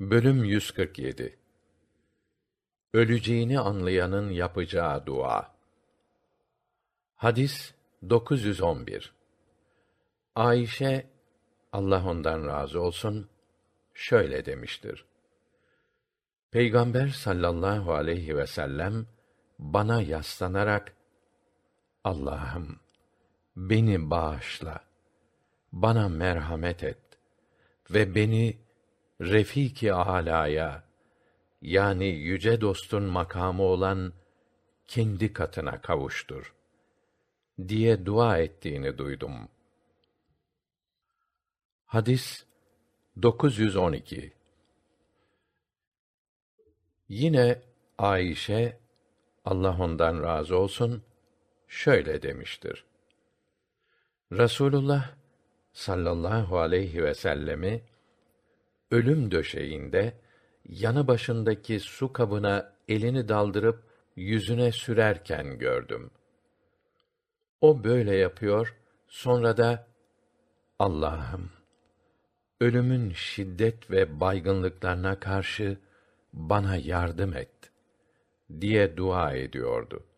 Bölüm 147 Öleceğini anlayanın yapacağı dua. Hadis 911. Ayşe Allah ondan razı olsun şöyle demiştir. Peygamber sallallahu aleyhi ve sellem bana yaslanarak Allah'ım beni bağışla. Bana merhamet et ve beni Refiki alaya yani yüce dostun makamı olan kendi katına kavuştur diye dua ettiğini duydum. Hadis 912 Yine Ayşe Allah ondan razı olsun şöyle demiştir. Rasulullah sallallahu aleyhi ve sellemi ölüm döşeğinde yanı başındaki su kabına elini daldırıp yüzüne sürerken gördüm. O böyle yapıyor, sonra da Allah'ım ölümün şiddet ve baygınlıklarına karşı bana yardım et diye dua ediyordu.